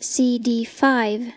CD5